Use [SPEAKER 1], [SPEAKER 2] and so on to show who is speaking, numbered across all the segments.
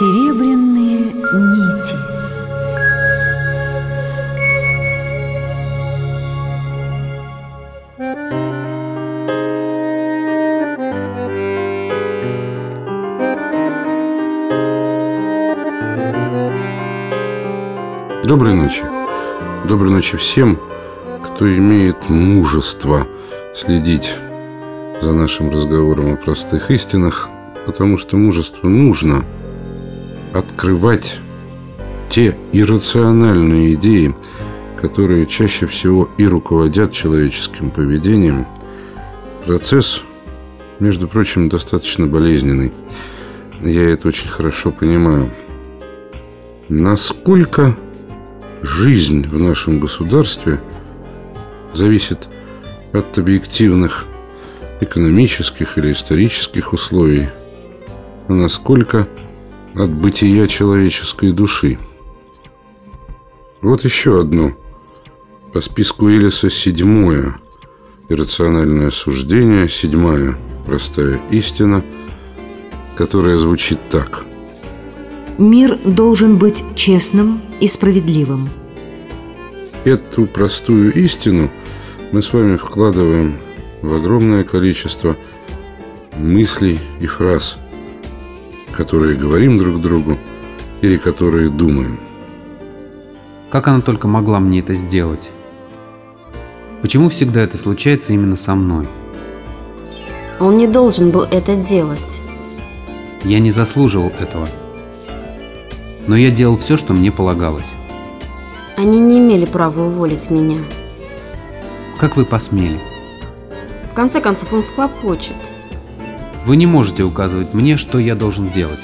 [SPEAKER 1] Серебряные нити
[SPEAKER 2] Доброй ночи. Доброй ночи всем, кто имеет мужество следить за нашим разговором о простых истинах, потому что мужество нужно открывать те иррациональные идеи, которые чаще всего и руководят человеческим поведением. Процесс, между прочим, достаточно болезненный. Я это очень хорошо понимаю. Насколько жизнь в нашем государстве зависит от объективных экономических или исторических условий, а насколько от бытия человеческой души. Вот еще одно. По списку Элиса седьмое иррациональное суждение, седьмая простая истина, которая звучит так.
[SPEAKER 1] Мир должен быть честным и справедливым.
[SPEAKER 2] Эту простую истину мы с вами вкладываем в огромное количество мыслей и фраз, которые говорим друг другу или которые думаем.
[SPEAKER 3] Как она только могла мне это сделать? Почему всегда это случается именно со мной?
[SPEAKER 4] Он не должен был это делать.
[SPEAKER 3] Я не заслуживал этого. Но я делал все, что мне полагалось.
[SPEAKER 4] Они не имели права уволить меня.
[SPEAKER 3] Как вы посмели?
[SPEAKER 4] В конце концов, он схлопочет.
[SPEAKER 3] Вы не можете указывать мне, что я должен делать.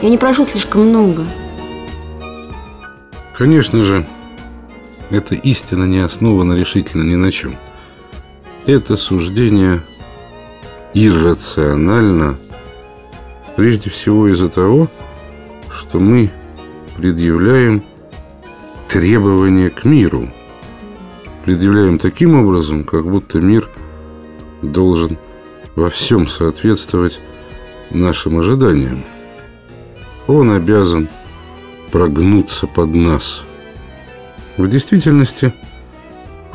[SPEAKER 4] Я не прошу слишком много.
[SPEAKER 2] Конечно же, эта истина не основана решительно ни на чем. Это суждение иррационально прежде всего из-за того, что мы предъявляем требования к миру. Предъявляем таким образом, как будто мир должен во всем соответствовать нашим ожиданиям. Он обязан прогнуться под нас. В действительности,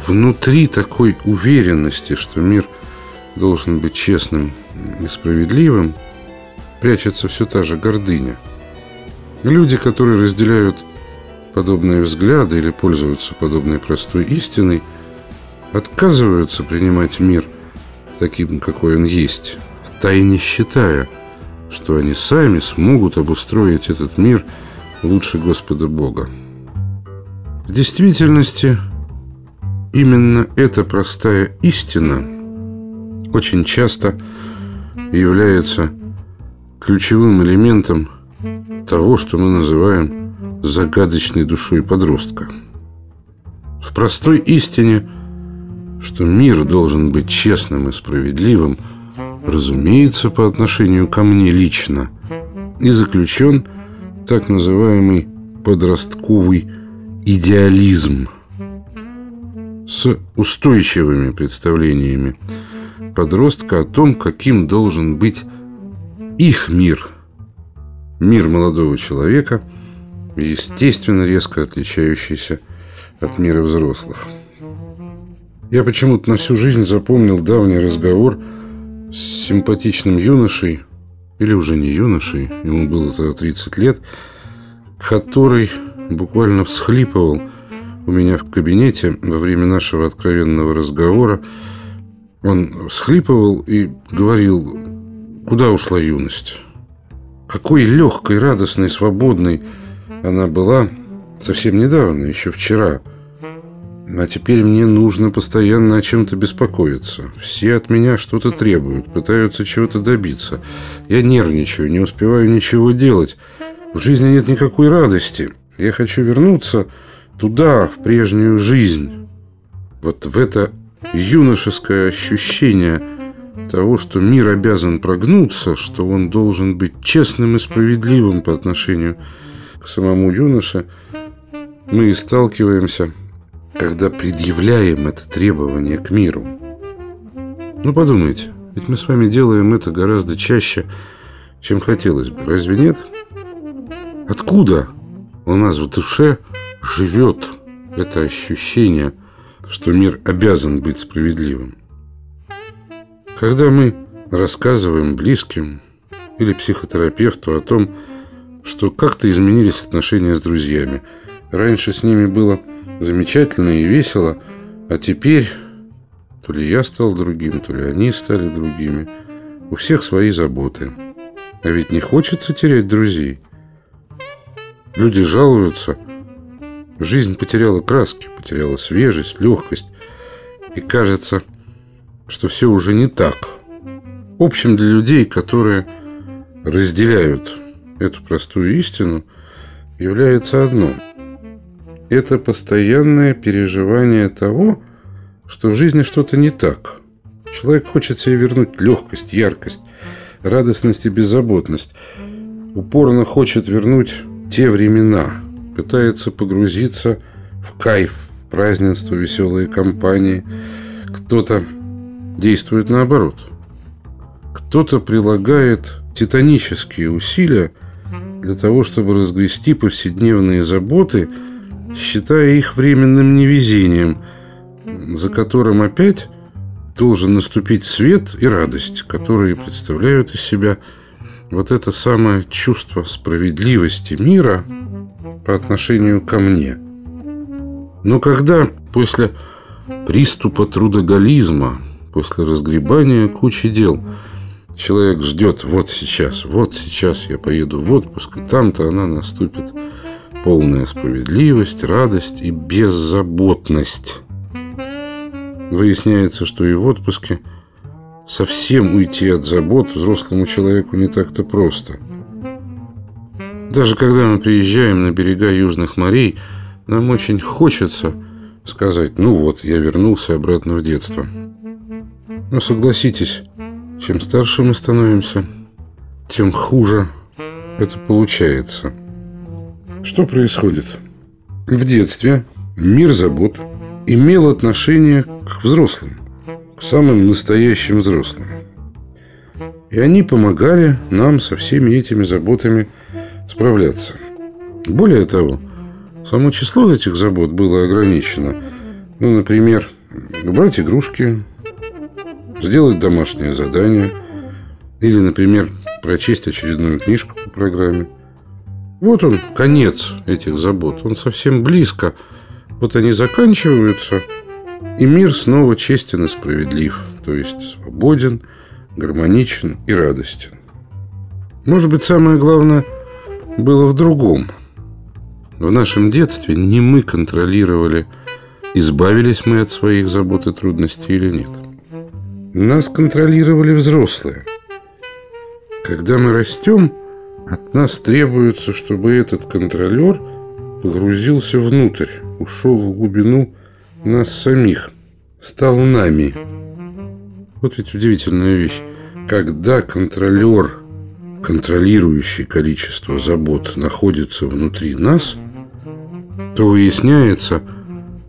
[SPEAKER 2] внутри такой уверенности, что мир должен быть честным и справедливым, прячется все та же гордыня. Люди, которые разделяют подобные взгляды или пользуются подобной простой истиной, отказываются принимать мир таким, какой он есть, втайне считая, что они сами смогут обустроить этот мир лучше Господа Бога. В действительности, именно эта простая истина очень часто является ключевым элементом того, что мы называем загадочной душой подростка. В простой истине, что мир должен быть честным и справедливым, разумеется, по отношению ко мне лично, и заключен так называемый подростковый идеализм с устойчивыми представлениями подростка о том, каким должен быть их мир, мир молодого человека – естественно, резко отличающийся от мира взрослых. Я почему-то на всю жизнь запомнил давний разговор с симпатичным юношей, или уже не юношей, ему было тогда 30 лет, который буквально всхлипывал у меня в кабинете во время нашего откровенного разговора. Он всхлипывал и говорил, куда ушла юность? Какой легкой, радостной, свободной, она была совсем недавно, еще вчера. А теперь мне нужно постоянно о чем-то беспокоиться. Все от меня что-то требуют, пытаются чего-то добиться. Я нервничаю, не успеваю ничего делать. В жизни нет никакой радости. Я хочу вернуться туда, в прежнюю жизнь. Вот в это юношеское ощущение того, что мир обязан прогнуться, что он должен быть честным и справедливым по отношению к самому юноше, мы и сталкиваемся, когда предъявляем это требование к миру. Ну, подумайте, ведь мы с вами делаем это гораздо чаще, чем хотелось бы, разве нет? Откуда у нас в душе живет это ощущение, что мир обязан быть справедливым? Когда мы рассказываем близким или психотерапевту о том, что как-то изменились отношения с друзьями. Раньше с ними было замечательно и весело, а теперь то ли я стал другим, то ли они стали другими. У всех свои заботы. А ведь не хочется терять друзей. Люди жалуются. Жизнь потеряла краски, потеряла свежесть, легкость. И кажется, что все уже не так. В общем, для людей, которые разделяют эту простую истину, является одно. Это постоянное переживание того, что в жизни что-то не так. Человек хочет себе вернуть легкость, яркость, радостность и беззаботность. Упорно хочет вернуть те времена, пытается погрузиться в кайф, в празднество, веселые компании. Кто-то действует наоборот. Кто-то прилагает титанические усилия для того, чтобы разгрести повседневные заботы, считая их временным невезением, за которым опять должен наступить свет и радость, которые представляют из себя вот это самое чувство справедливости мира по отношению ко мне. Но когда после приступа трудоголизма, после разгребания кучи дел – Человек ждет вот сейчас, вот сейчас я поеду в отпуск, и там-то она наступит полная справедливость, радость и беззаботность. Выясняется, что и в отпуске совсем уйти от забот взрослому человеку не так-то просто. Даже когда мы приезжаем на берега южных морей, нам очень хочется сказать, ну вот, я вернулся обратно в детство. Но согласитесь, чем старше мы становимся, тем хуже это получается. Что происходит? В детстве мир забот имел отношение к взрослым, к самым настоящим взрослым. И они помогали нам со всеми этими заботами справляться. Более того, само число этих забот было ограничено. Ну, например, убрать игрушки, сделать домашнее задание или, например, прочесть очередную книжку по программе. Вот он, конец этих забот. Он совсем близко. Вот они заканчиваются, и мир снова честен и справедлив, то есть свободен, гармоничен и радостен. Может быть, самое главное было в другом. В нашем детстве не мы контролировали, избавились мы от своих забот и трудностей или нет. Нас контролировали взрослые. Когда мы растем, от нас требуется, чтобы этот контролер погрузился внутрь, ушел в глубину нас самих, стал нами. Вот ведь удивительная вещь. Когда контролер, контролирующий количество забот, находится внутри нас, то выясняется,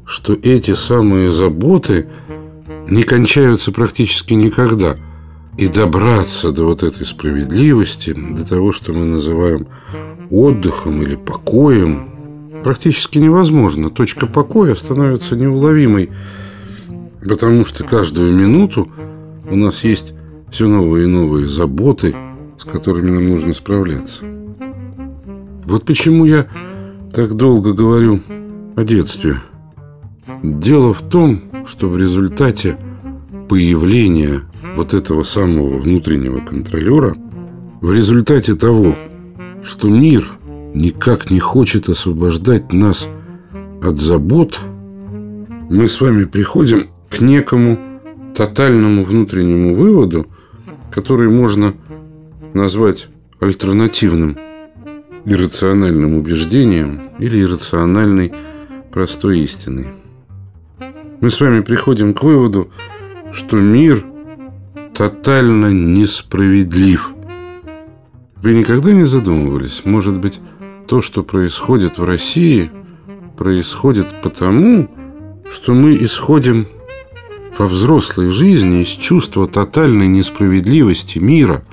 [SPEAKER 2] что эти самые заботы – не кончаются практически никогда. И добраться до вот этой справедливости, до того, что мы называем отдыхом или покоем, практически невозможно. Точка покоя становится неуловимой, потому что каждую минуту у нас есть все новые и новые заботы, с которыми нам нужно справляться. Вот почему я так долго говорю о детстве. Дело в том, что в результате появления вот этого самого внутреннего контролера, в результате того, что мир никак не хочет освобождать нас от забот, мы с вами приходим к некому тотальному внутреннему выводу, который можно назвать альтернативным иррациональным убеждением или иррациональной простой истиной. Мы с вами приходим к выводу, что мир тотально несправедлив. Вы никогда не задумывались, может быть, то, что происходит в России, происходит потому, что мы исходим во взрослой жизни из чувства тотальной несправедливости мира.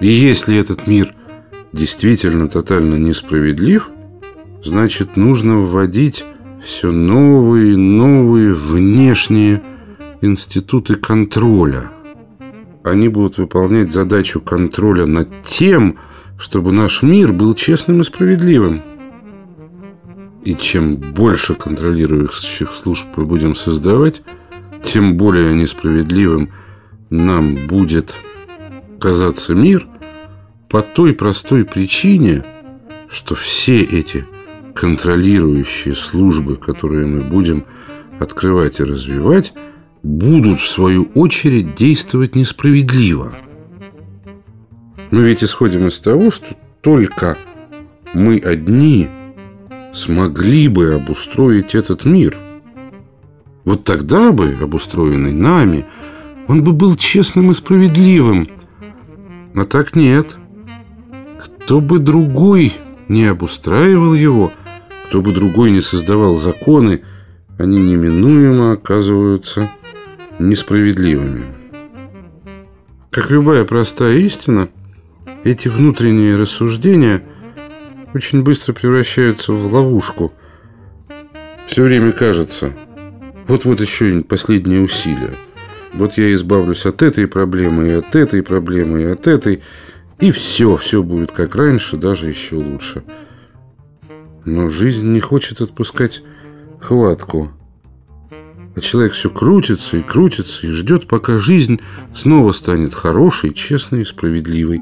[SPEAKER 2] И если этот мир действительно тотально несправедлив, значит, нужно вводить все новые и новые внешние институты контроля. Они будут выполнять задачу контроля над тем, чтобы наш мир был честным и справедливым. И чем больше контролирующих служб мы будем создавать, тем более несправедливым нам будет казаться мир по той простой причине, что все эти контролирующие службы, которые мы будем открывать и развивать, будут в свою очередь действовать несправедливо. Мы ведь исходим из того, что только мы одни смогли бы обустроить этот мир. Вот тогда бы, обустроенный нами, он бы был честным и справедливым. Но так нет. Кто бы другой не обустраивал его, кто бы другой не создавал законы, они неминуемо оказываются несправедливыми. Как любая простая истина, эти внутренние рассуждения очень быстро превращаются в ловушку. Все время кажется, вот-вот еще последнее усилие. Вот я избавлюсь от этой проблемы, и от этой проблемы, и от этой, и все, все будет как раньше, даже еще лучше. Но жизнь не хочет отпускать хватку. А человек все крутится и крутится и ждет, пока жизнь снова станет хорошей, честной и справедливой.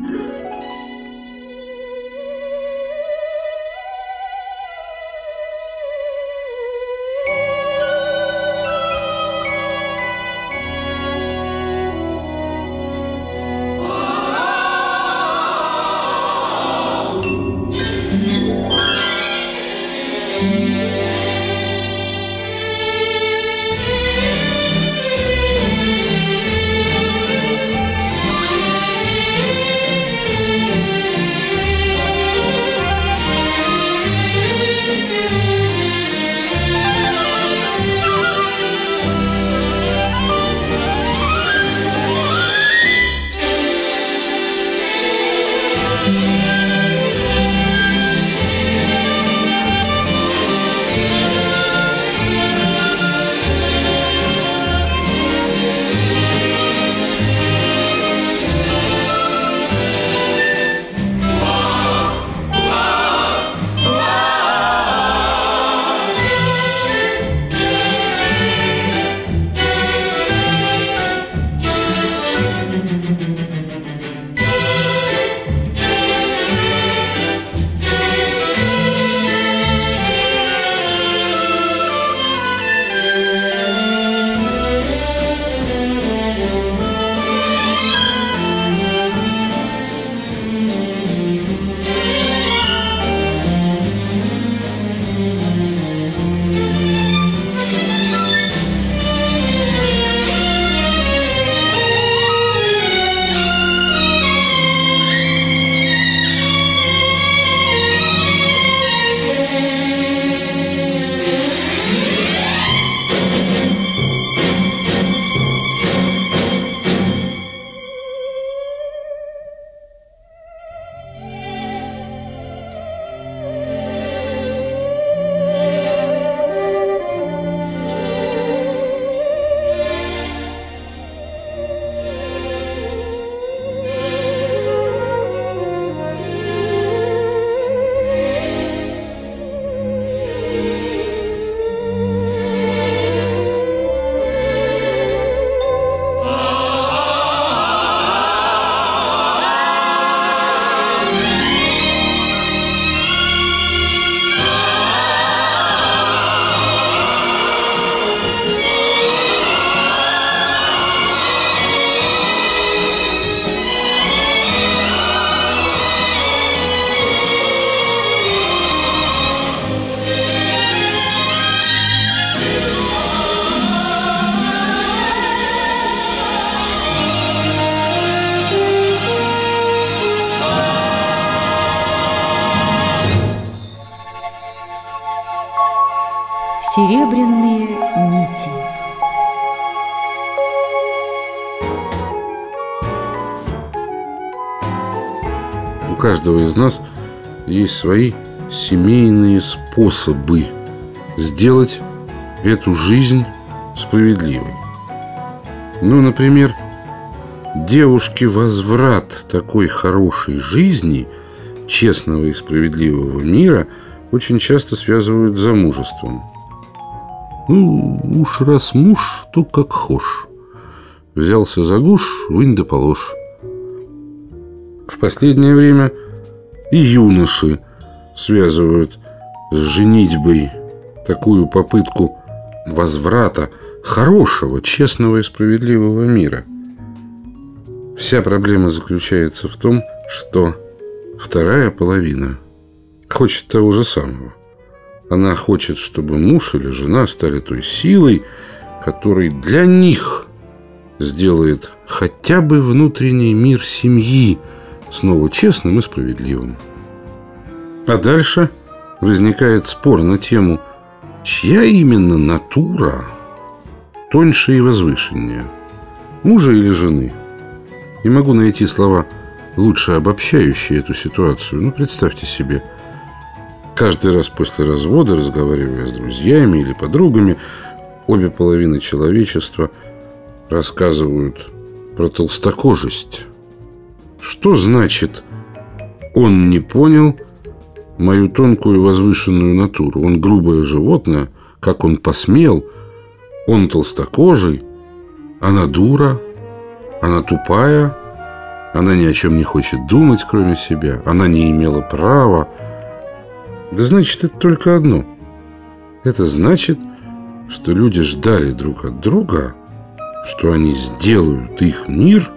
[SPEAKER 2] У каждого из нас есть свои семейные способы сделать эту жизнь справедливой. Ну, например, девушке возврат такой хорошей жизни, честного и справедливого мира очень часто связывают с замужеством. Ну, уж раз муж, то как хошь. Взялся за гуш, вынь да положь. В последнее время и юноши связывают с женитьбой такую попытку возврата хорошего, честного и справедливого мира. Вся проблема заключается в том, что вторая половина хочет того же самого. Она хочет, чтобы муж или жена стали той силой, которой для них сделает хотя бы внутренний мир семьи снова честным и справедливым. А дальше возникает спор на тему, чья именно натура тоньше и возвышеннее, мужа или жены. Не могу найти слова, лучше обобщающие эту ситуацию. Ну, представьте себе, каждый раз после развода, разговаривая с друзьями или подругами, обе половины человечества рассказывают про толстокожесть. Что значит «он не понял мою тонкую возвышенную натуру»? Он грубое животное, как он посмел, он толстокожий, она дура, она тупая, она ни о чем не хочет думать, кроме себя, она не имела права. Да значит, это только одно. Это значит, что люди ждали друг от друга, что они сделают их мир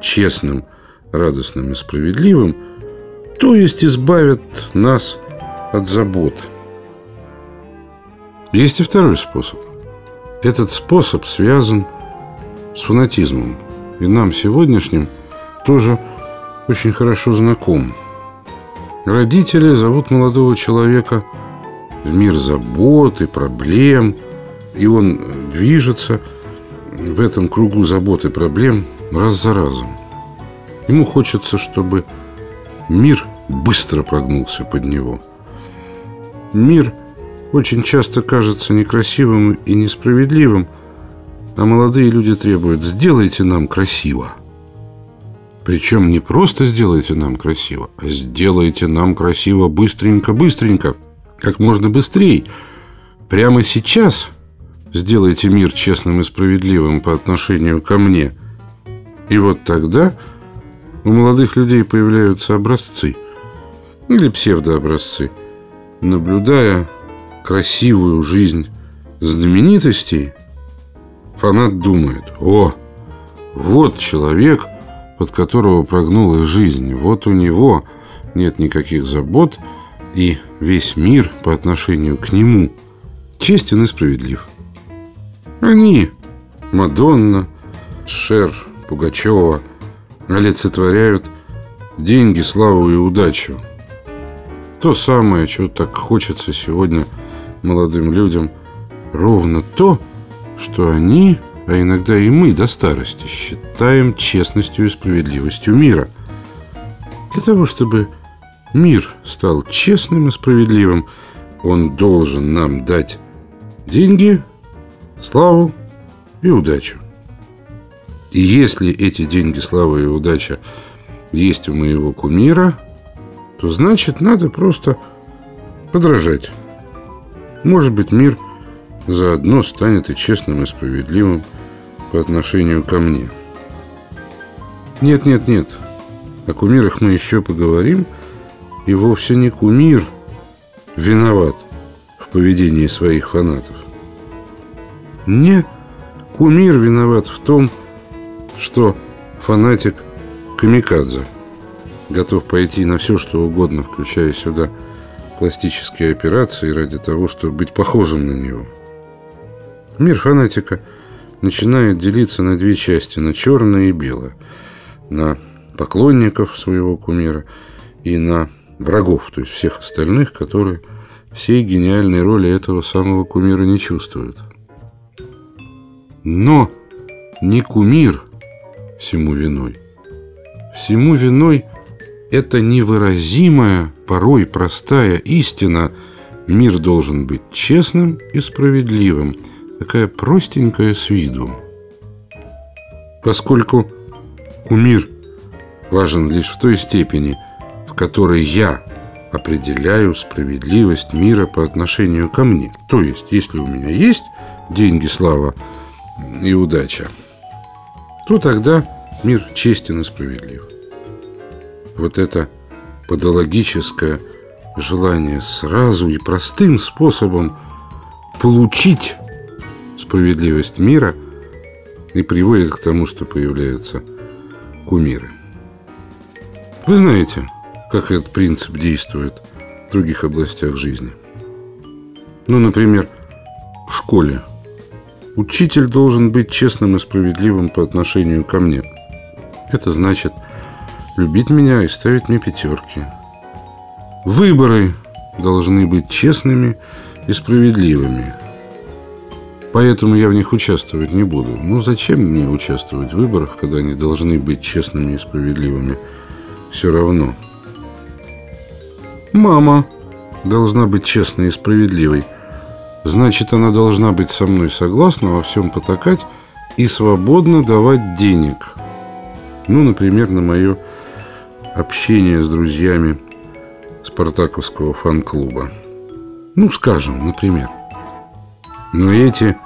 [SPEAKER 2] честным, радостным и справедливым, то есть избавят нас от забот. Есть и второй способ. Этот способ связан с фанатизмом, и нам сегодняшним тоже очень хорошо знаком. Родители зовут молодого человека в мир забот и проблем, и он движется в этом кругу забот и проблем раз за разом. Ему хочется, чтобы мир быстро прогнулся под него. Мир очень часто кажется некрасивым и несправедливым, а молодые люди требуют «сделайте нам красиво». Причем не просто сделайте нам красиво, а сделайте нам красиво быстренько-быстренько, как можно быстрее. Прямо сейчас сделайте мир честным и справедливым по отношению ко мне. И вот тогда у молодых людей появляются образцы или псевдообразцы. Наблюдая красивую жизнь знаменитостей, фанат думает, о, вот человек, под которого прогнулась жизнь, вот у него нет никаких забот, и весь мир по отношению к нему честен и справедлив. Они, Мадонна, Шер, Пугачева, олицетворяют деньги, славу и удачу. То самое, чего так хочется сегодня молодым людям, ровно то, что они, а иногда и мы до старости, считаем честностью и справедливостью мира. Для того, чтобы мир стал честным и справедливым, он должен нам дать деньги, славу и удачу. И если эти деньги, слава и удача есть у моего кумира, то значит надо просто подражать. Может быть, мир заодно станет и честным, и справедливым по отношению ко мне. Нет, нет, нет. О кумирах мы еще поговорим. И вовсе не кумир виноват в поведении своих фанатов. Не кумир виноват в том, что фанатик камикадзе готов пойти на все, что угодно, включая сюда пластические операции ради того, чтобы быть похожим на него. Мир фанатика начинает делиться на две части, на черное и белое. На поклонников своего кумира и на врагов, то есть всех остальных, которые всей гениальной роли этого самого кумира не чувствуют. Но не кумир всему виной. Всему виной Это невыразимая, порой простая истина. Мир должен быть честным и справедливым. Такая простенькая с виду. Поскольку кумир важен лишь в той степени, в которой я определяю справедливость мира по отношению ко мне. То есть, если у меня есть деньги, слава и удача, то тогда мир честен и справедлив. Вот это патологическое желание сразу и простым способом получить справедливость мира и приводит к тому, что появляются кумиры. Вы знаете, как этот принцип действует в других областях жизни. Ну, например, в школе. Учитель должен быть честным и справедливым по отношению ко мне. Это значит любить меня и ставить мне пятерки. Выборы должны быть честными и справедливыми. Поэтому я в них участвовать не буду. Ну, зачем мне участвовать в выборах, когда они должны быть честными и справедливыми? Все равно. Мама должна быть честной и справедливой. Значит, она должна быть со мной согласна, во всем потакать и свободно давать денег. Ну, например, на мое общение с друзьями спартаковского фан-клуба. Ну, скажем, например. Но эти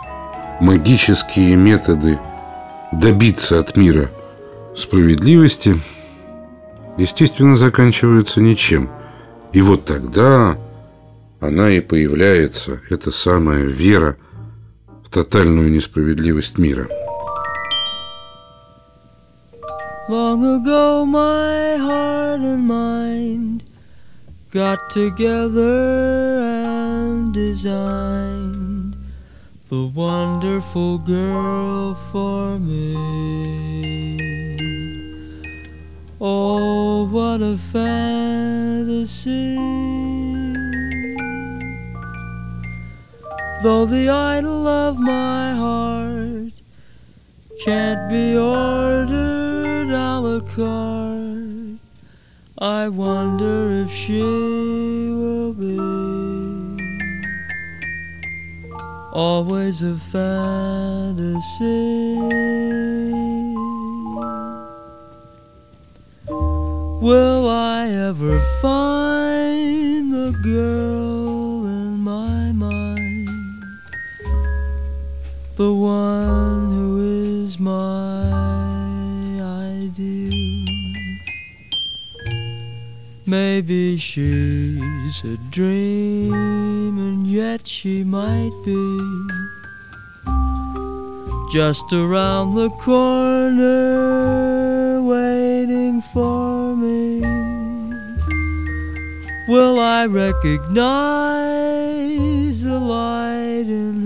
[SPEAKER 2] магические методы добиться от мира справедливости, естественно, заканчиваются ничем – и вот тогда она и появляется, эта самая вера в тотальную несправедливость мира. Long ago my heart and mind got together and designed the wonderful girl for me. Oh, what a fantasy! Though the idol of my heart can't be ordered a la carte, I wonder if she will be always a fantasy. Will I ever find the girl The one who is my ideal? Maybe she's a dream, and yet she might be just around the corner waiting for me. Will I recognize the light in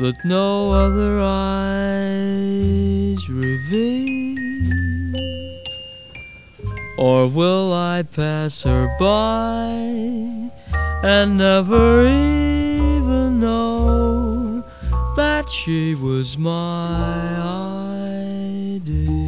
[SPEAKER 2] that no other eyes reveal? Or will I pass her by and never even know that she was my
[SPEAKER 5] ideal?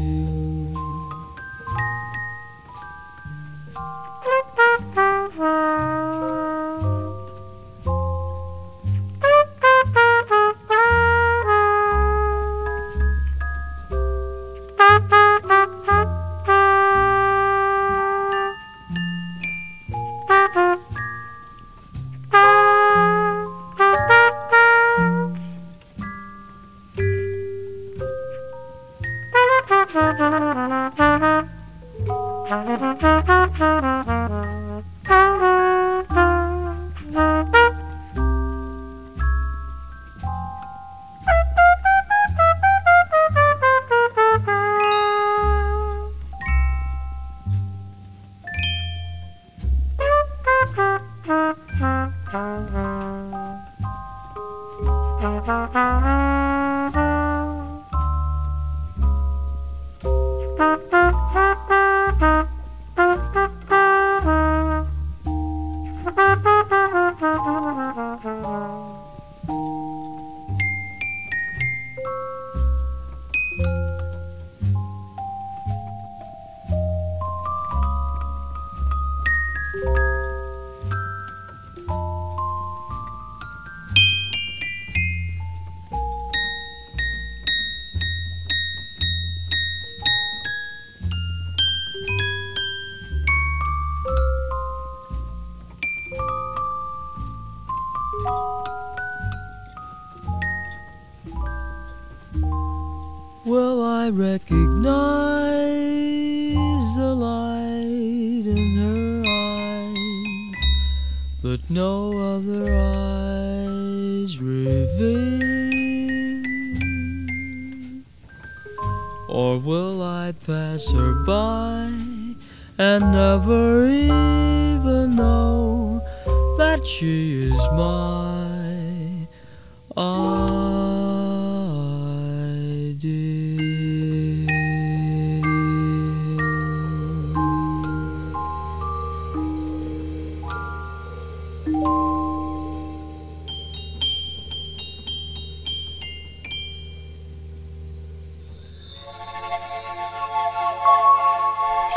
[SPEAKER 1] Música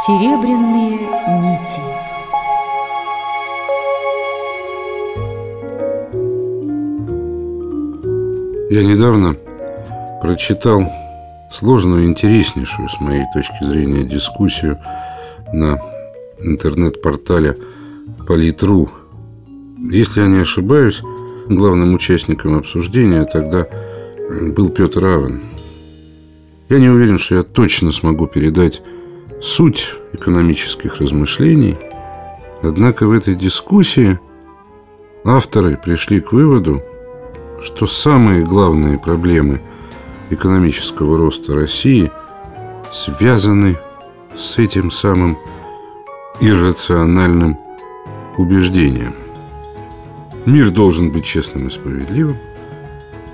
[SPEAKER 1] Серебряные нити.
[SPEAKER 2] Я недавно прочитал сложную, интереснейшую, с моей точки зрения, дискуссию на интернет-портале Политру. Если я не ошибаюсь, главным участником обсуждения тогда был Петр Авен. Я не уверен, что я точно смогу передать суть экономических размышлений, однако в этой дискуссии авторы пришли к выводу, что самые главные проблемы экономического роста России связаны с этим самым иррациональным убеждением. Мир должен быть честным и справедливым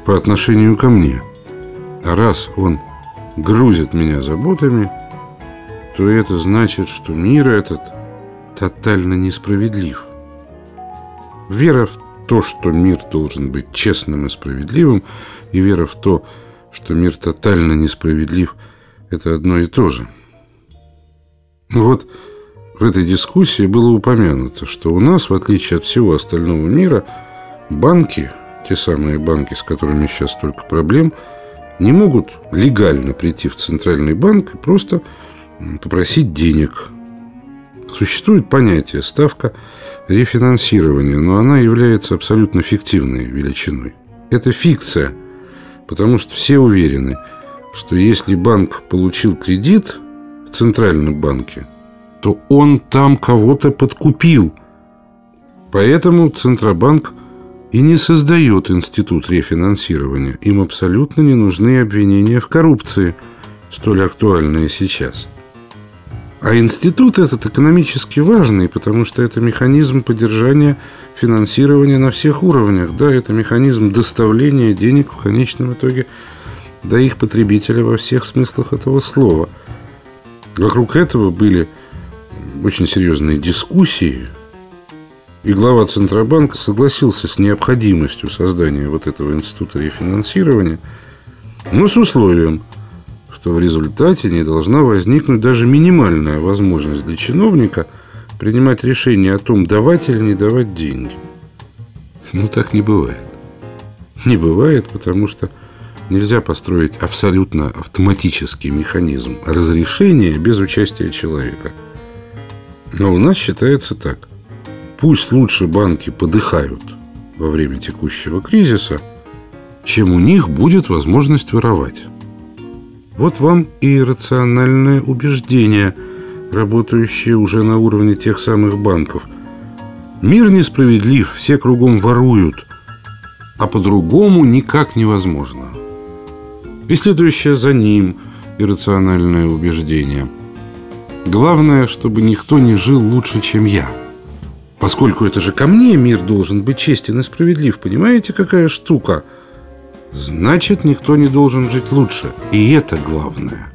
[SPEAKER 2] по отношению ко мне. А раз он грузит меня заботами, то это значит, что мир этот тотально несправедлив. Вера в то, что мир должен быть честным и справедливым, и вера в то, что мир тотально несправедлив, это одно и то же. Вот в этой дискуссии было упомянуто, что у нас, в отличие от всего остального мира, банки, те самые банки, с которыми сейчас столько проблем, не могут легально прийти в центральный банк и просто попросить денег. Существует понятие ставка рефинансирования, но она является абсолютно фиктивной величиной. Это фикция, потому что все уверены, что если банк получил кредит в центральном банке, то он там кого-то подкупил. Поэтому Центробанк и не создает институт рефинансирования. Им абсолютно не нужны обвинения в коррупции, столь актуальные сейчас. А институт этот экономически важный, потому что это механизм поддержания финансирования на всех уровнях. Да, это механизм доставления денег в конечном итоге до их потребителя во всех смыслах этого слова. Вокруг этого были очень серьезные дискуссии, и глава Центробанка согласился с необходимостью создания вот этого института рефинансирования, но с условием, что в результате не должна возникнуть даже минимальная возможность для чиновника принимать решение о том, давать или не давать деньги. Ну, так не бывает. Не бывает, потому что нельзя построить абсолютно автоматический механизм разрешения без участия человека. Но у нас считается так. Пусть лучше банки подыхают во время текущего кризиса, чем у них будет возможность воровать. Вот вам и рациональное убеждение, работающее уже на уровне тех самых банков. Мир несправедлив, все кругом воруют, а по-другому никак невозможно. И следующее за ним иррациональное убеждение. Главное, чтобы никто не жил лучше, чем я. Поскольку это же ко мне мир должен быть честен и справедлив, понимаете, какая штука – Значит, никто не должен жить лучше. И это главное.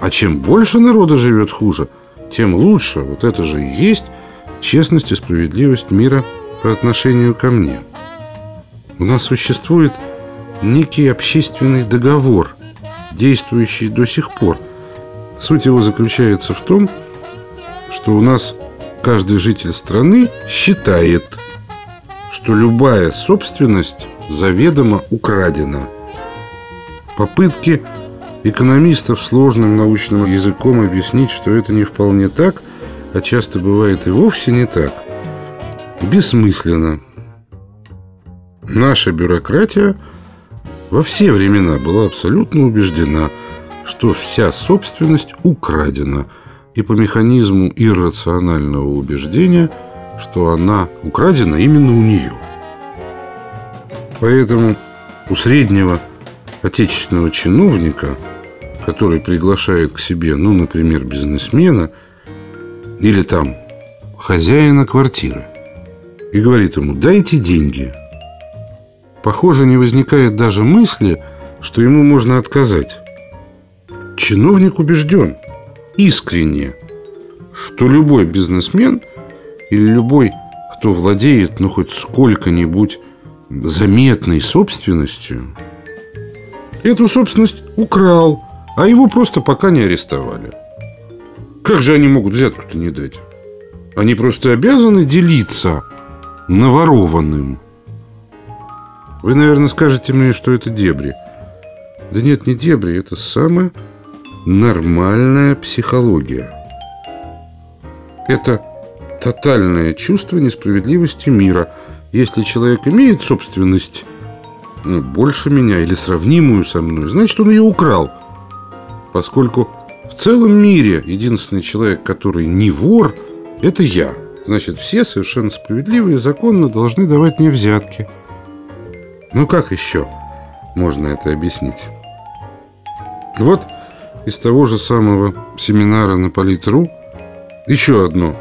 [SPEAKER 2] А чем больше народа живет хуже, тем лучше. Вот это же и есть честность и справедливость мира по отношению ко мне. У нас существует некий общественный договор, действующий до сих пор. Суть его заключается в том, что у нас каждый житель страны считает, что любая собственность заведомо украдено. Попытки экономистов сложным научным языком объяснить, что это не вполне так, а часто бывает и вовсе не так, бессмысленно. Наша бюрократия во все времена была абсолютно убеждена, что вся собственность украдена, и по механизму иррационального убеждения, что она украдена именно у нее. Поэтому у среднего отечественного чиновника, который приглашает к себе, ну, например, бизнесмена или там хозяина квартиры и говорит ему «дайте деньги», Похоже, не возникает даже мысли, что ему можно отказать. Чиновник убежден, искренне, что любой бизнесмен или любой, кто владеет, ну, хоть сколько-нибудь заметной собственностью, эту собственность украл, а его просто пока не арестовали. Как же они могут взятку-то не дать? Они просто обязаны делиться наворованным. Вы, наверное, скажете мне, что это дебри. Да нет, не дебри, это самая нормальная психология. Это тотальное чувство несправедливости мира. Если человек имеет собственность ну, больше меня или сравнимую со мной, значит, он ее украл. Поскольку в целом мире единственный человек, который не вор, это я. Значит, все совершенно справедливые и законно должны давать мне взятки. Ну как еще можно это объяснить? Вот из того же самого семинара на Политру еще одно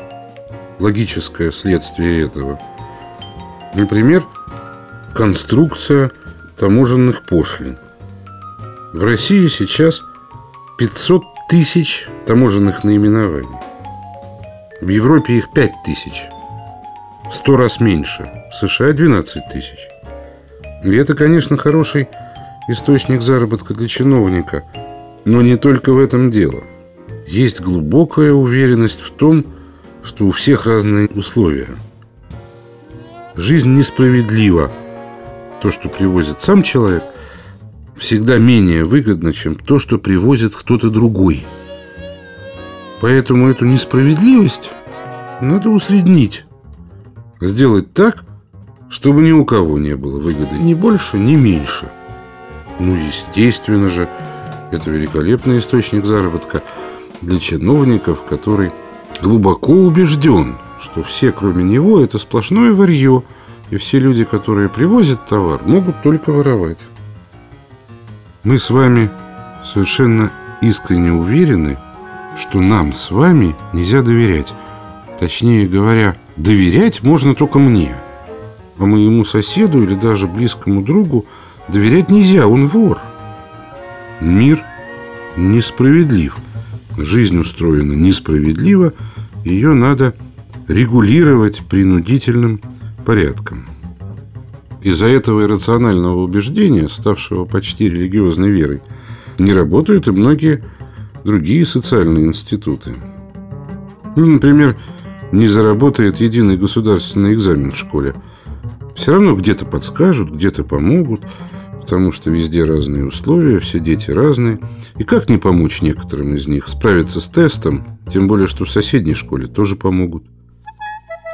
[SPEAKER 2] логическое следствие этого. Например, конструкция таможенных пошлин. В России сейчас 500 тысяч таможенных наименований. В Европе их 5 тысяч. В 100 раз меньше. В США 12 тысяч. И это, конечно, хороший источник заработка для чиновника. Но не только в этом дело. Есть глубокая уверенность в том, что у всех разные условия. Жизнь несправедлива. То, что привозит сам человек, всегда менее выгодно, чем то, что привозит кто-то другой. Поэтому эту несправедливость надо усреднить. Сделать так, чтобы ни у кого не было выгоды ни больше, ни меньше. Ну, естественно же, это великолепный источник заработка для чиновников, который глубоко убежден, что все, кроме него, это сплошное варье, и все люди, которые привозят товар, могут только воровать. Мы с вами совершенно искренне уверены, что нам с вами нельзя доверять. Точнее говоря, доверять можно только мне – а моему соседу или даже близкому другу доверять нельзя, он вор. Мир несправедлив. Жизнь устроена несправедливо, ее надо регулировать принудительным порядком. Из-за этого иррационального убеждения, ставшего почти религиозной верой, не работают и многие другие социальные институты. Ну, например, не заработает единый государственный экзамен в школе – все равно где-то подскажут, где-то помогут, потому что везде разные условия, все дети разные. И как не помочь некоторым из них справиться с тестом, тем более, что в соседней школе тоже помогут.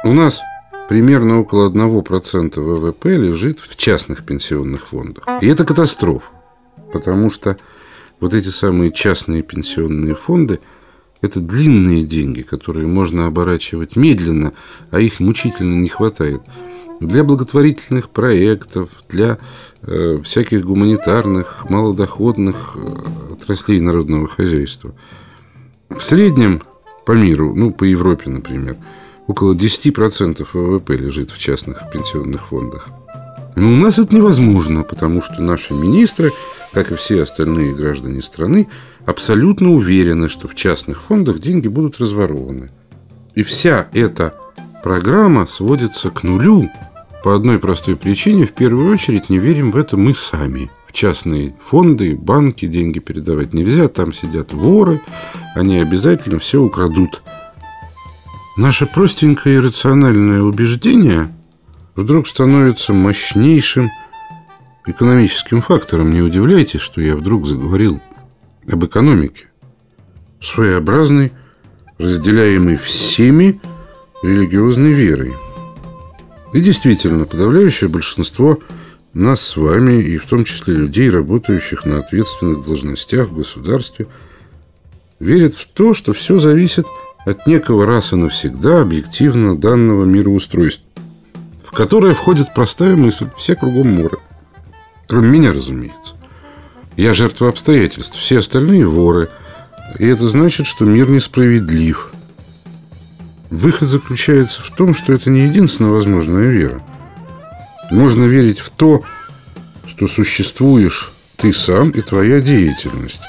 [SPEAKER 2] У нас примерно около 1% ВВП лежит в частных пенсионных фондах. И это катастрофа, потому что вот эти самые частные пенсионные фонды – это длинные деньги, которые можно оборачивать медленно, а их мучительно не хватает – для благотворительных проектов, для э, всяких гуманитарных, малодоходных э, отраслей народного хозяйства. В среднем по миру, ну, по Европе, например, около 10% ВВП лежит в частных пенсионных фондах. Но у нас это невозможно, потому что наши министры, как и все остальные граждане страны, абсолютно уверены, что в частных фондах деньги будут разворованы. И вся эта программа сводится к нулю по одной простой причине. В первую очередь не верим в это мы сами. В частные фонды, банки деньги передавать нельзя. Там сидят воры. Они обязательно все украдут. Наше простенькое и рациональное убеждение вдруг становится мощнейшим экономическим фактором. Не удивляйтесь, что я вдруг заговорил об экономике. Своеобразный, разделяемый всеми религиозной верой. И действительно, подавляющее большинство нас с вами, и в том числе людей, работающих на ответственных должностях в государстве, верят в то, что все зависит от некого раз и навсегда объективно данного мироустройства, в которое входит простая мысль «все кругом море». Кроме меня, разумеется. Я жертва обстоятельств, все остальные воры. И это значит, что мир несправедлив. Выход заключается в том, что это не единственная возможная вера. Можно верить в то, что существуешь ты сам и твоя деятельность.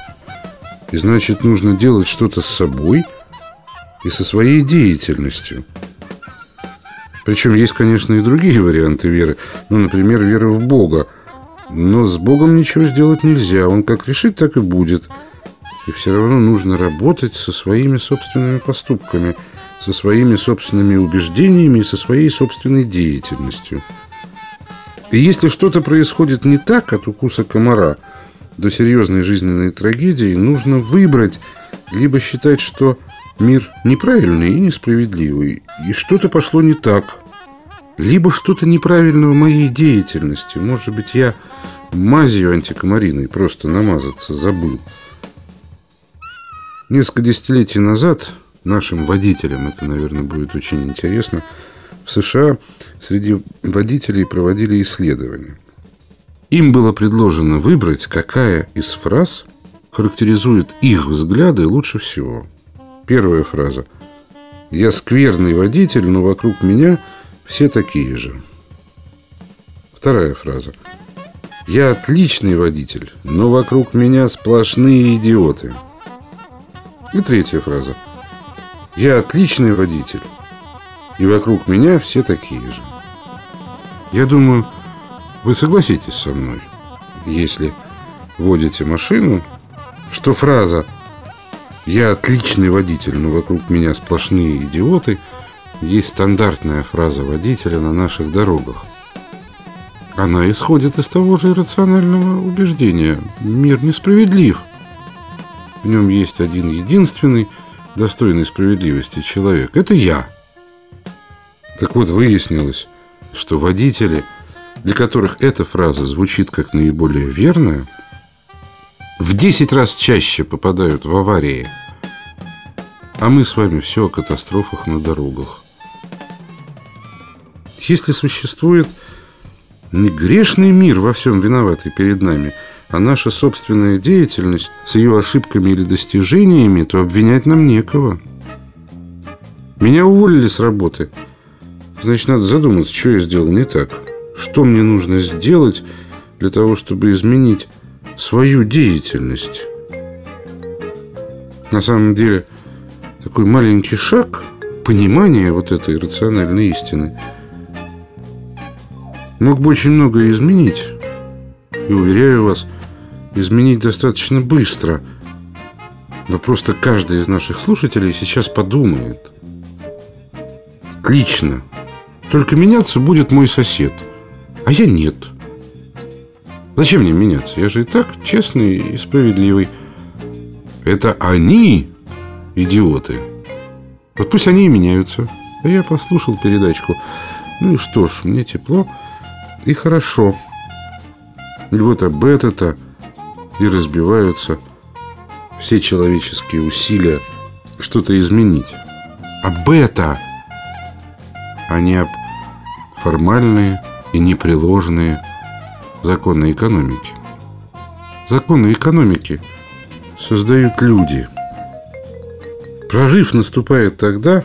[SPEAKER 2] И значит, нужно делать что-то с собой и со своей деятельностью. Причем есть, конечно, и другие варианты веры. Ну, например, вера в Бога. Но с Богом ничего сделать нельзя. Он как решит, так и будет. И все равно нужно работать со своими собственными поступками, со своими собственными убеждениями и со своей собственной деятельностью. И если что-то происходит не так от укуса комара до серьезной жизненной трагедии, нужно выбрать, либо считать, что мир неправильный и несправедливый, и что-то пошло не так, либо что-то неправильно в моей деятельности. Может быть, я мазью антикомариной просто намазаться забыл. Несколько десятилетий назад нашим водителям, это, наверное, будет очень интересно, в США среди водителей проводили исследования. Им было предложено выбрать, какая из фраз характеризует их взгляды лучше всего. Первая фраза. «Я скверный водитель, но вокруг меня все такие же». Вторая фраза. «Я отличный водитель, но вокруг меня сплошные идиоты». И третья фраза. «Я отличный водитель, и вокруг меня все такие же. Я думаю, вы согласитесь со мной, если водите машину, что фраза «Я отличный водитель, но вокруг меня сплошные идиоты» есть стандартная фраза водителя на наших дорогах. Она исходит из того же иррационального убеждения. Мир несправедлив. В нем есть один единственный, достойный справедливости человек. Это я. Так вот, выяснилось, что водители, для которых эта фраза звучит как наиболее верная, в 10 раз чаще попадают в аварии. А мы с вами все о катастрофах на дорогах. Если существует не грешный мир во всем виноватый перед нами, а наша собственная деятельность с ее ошибками или достижениями, то обвинять нам некого. Меня уволили с работы – Значит, надо задуматься, что я сделал не так. Что мне нужно сделать для того, чтобы изменить свою деятельность? На самом деле, такой маленький шаг понимания вот этой рациональной истины мог бы очень многое изменить. И, уверяю вас, изменить достаточно быстро. Но просто каждый из наших слушателей сейчас подумает. Отлично. Только меняться будет мой сосед. А я нет. Зачем мне меняться? Я же и так честный и справедливый. Это они идиоты. Вот пусть они и меняются. А я послушал передачку. Ну и что ж, мне тепло и хорошо. И вот об это-то и разбиваются все человеческие усилия что-то изменить. Об это, а не об формальные и непреложные законы экономики. Законы экономики создают люди. Прорыв наступает тогда,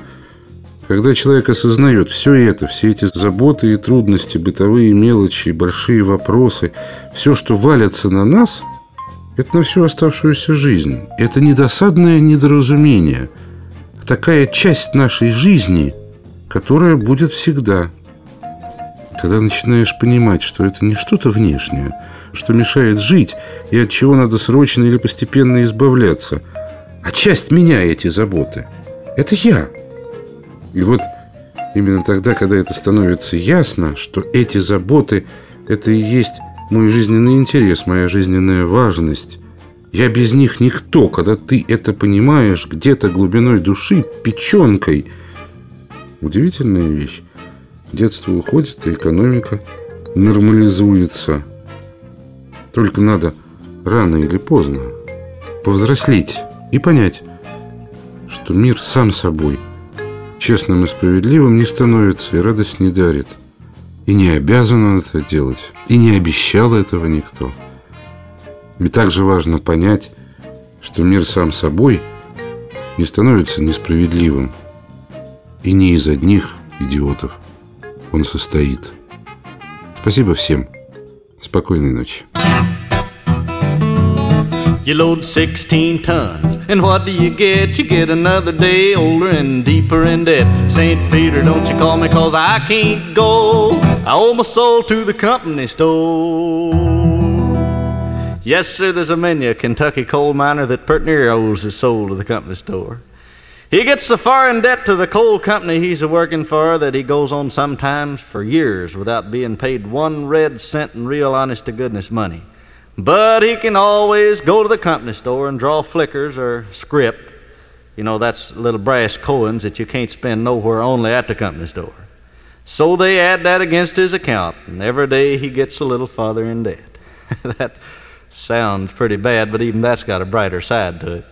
[SPEAKER 2] когда человек осознает все это, все эти заботы и трудности, бытовые мелочи, большие вопросы, все, что валятся на нас, это на всю оставшуюся жизнь. Это недосадное недоразумение. Такая часть нашей жизни, которая будет всегда – когда начинаешь понимать, что это не что-то внешнее, что мешает жить и от чего надо срочно или постепенно избавляться, а часть меня эти заботы. Это я. И вот именно тогда, когда это становится ясно, что эти заботы – это и есть мой жизненный интерес, моя жизненная важность. Я без них никто, когда ты это понимаешь где-то глубиной души, печенкой. Удивительная вещь. Детство уходит, и экономика нормализуется. Только надо рано или поздно повзрослеть и понять, что мир сам собой честным и справедливым не становится и радость не дарит. И не обязан он это делать, и не обещал этого никто. И также важно понять, что мир сам собой не становится несправедливым, и не из одних идиотов он состоит. Спасибо всем. Спокойной ночи.
[SPEAKER 6] You load 16 tons, and what do you get? You get another day older and deeper in debt. St. Peter, don't you call me, cause I can't go. I owe my soul to the company store. Yes, sir, there's a man, a Kentucky coal miner that pert near owes his soul to the company store. He gets so far in debt to the coal company he's a working for that he goes on sometimes for years without being paid one red cent in real honest to goodness money. But he can always go to the company store and draw flickers or script. You know, that's little brass coins that you can't spend nowhere only at the company store. So they add that against his account, and every day he gets a little farther in debt. that sounds pretty bad, but even that's got a brighter side to it.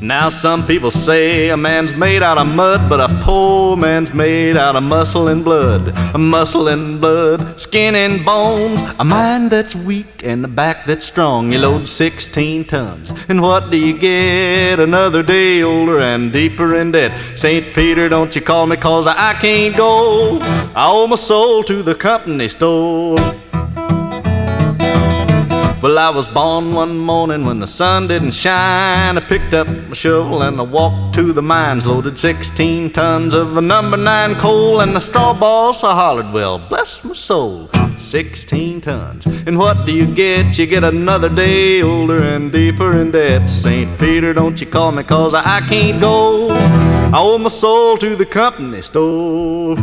[SPEAKER 6] Now, some people say a man's made out of mud, but a poor man's made out of muscle and blood. A muscle and blood, skin and bones, a mind that's weak and a back that's strong. You load 16 tons, and what do you get? Another day older and deeper in debt. St. Peter, don't you call me, cause I can't go. I owe my soul to the company store. Well, I was born one morning when the sun didn't shine. I picked up my shovel and I walked to the mines, loaded 16 tons of a number nine coal, and the straw boss I hollered, Well, bless my soul, 16 tons. And what do you get? You get another day older and deeper in debt. St. Peter, don't you call me, cause I can't go. I owe my soul to the company store.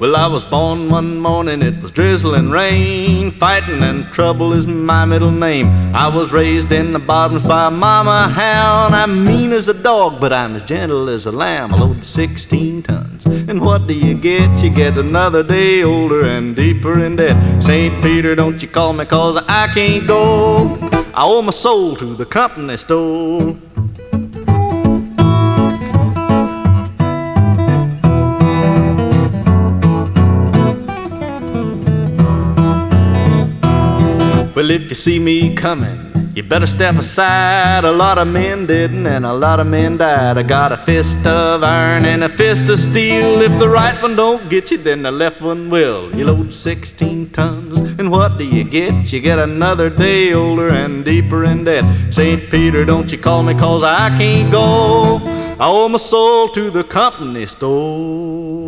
[SPEAKER 6] Well, I was born one morning, it was drizzling rain. Fighting and trouble is my middle name. I was raised in the bottoms by mama hound. I'm mean as a dog, but I'm as gentle as a lamb. I load 16 tons. And what do you get? You get another day older and deeper in debt. St. Peter, don't you call me, cause I can't go. I owe my soul to the company store. Well, if you see me coming, you better step aside. A lot of men didn't, and a lot of men died. I got a fist of iron and a fist of steel. If the right one don't get you, then the left one will. You load 16 tons, and what do you get? You get another day older and deeper in debt. St. Peter, don't you call me, cause I can't go. I owe my soul to the company store.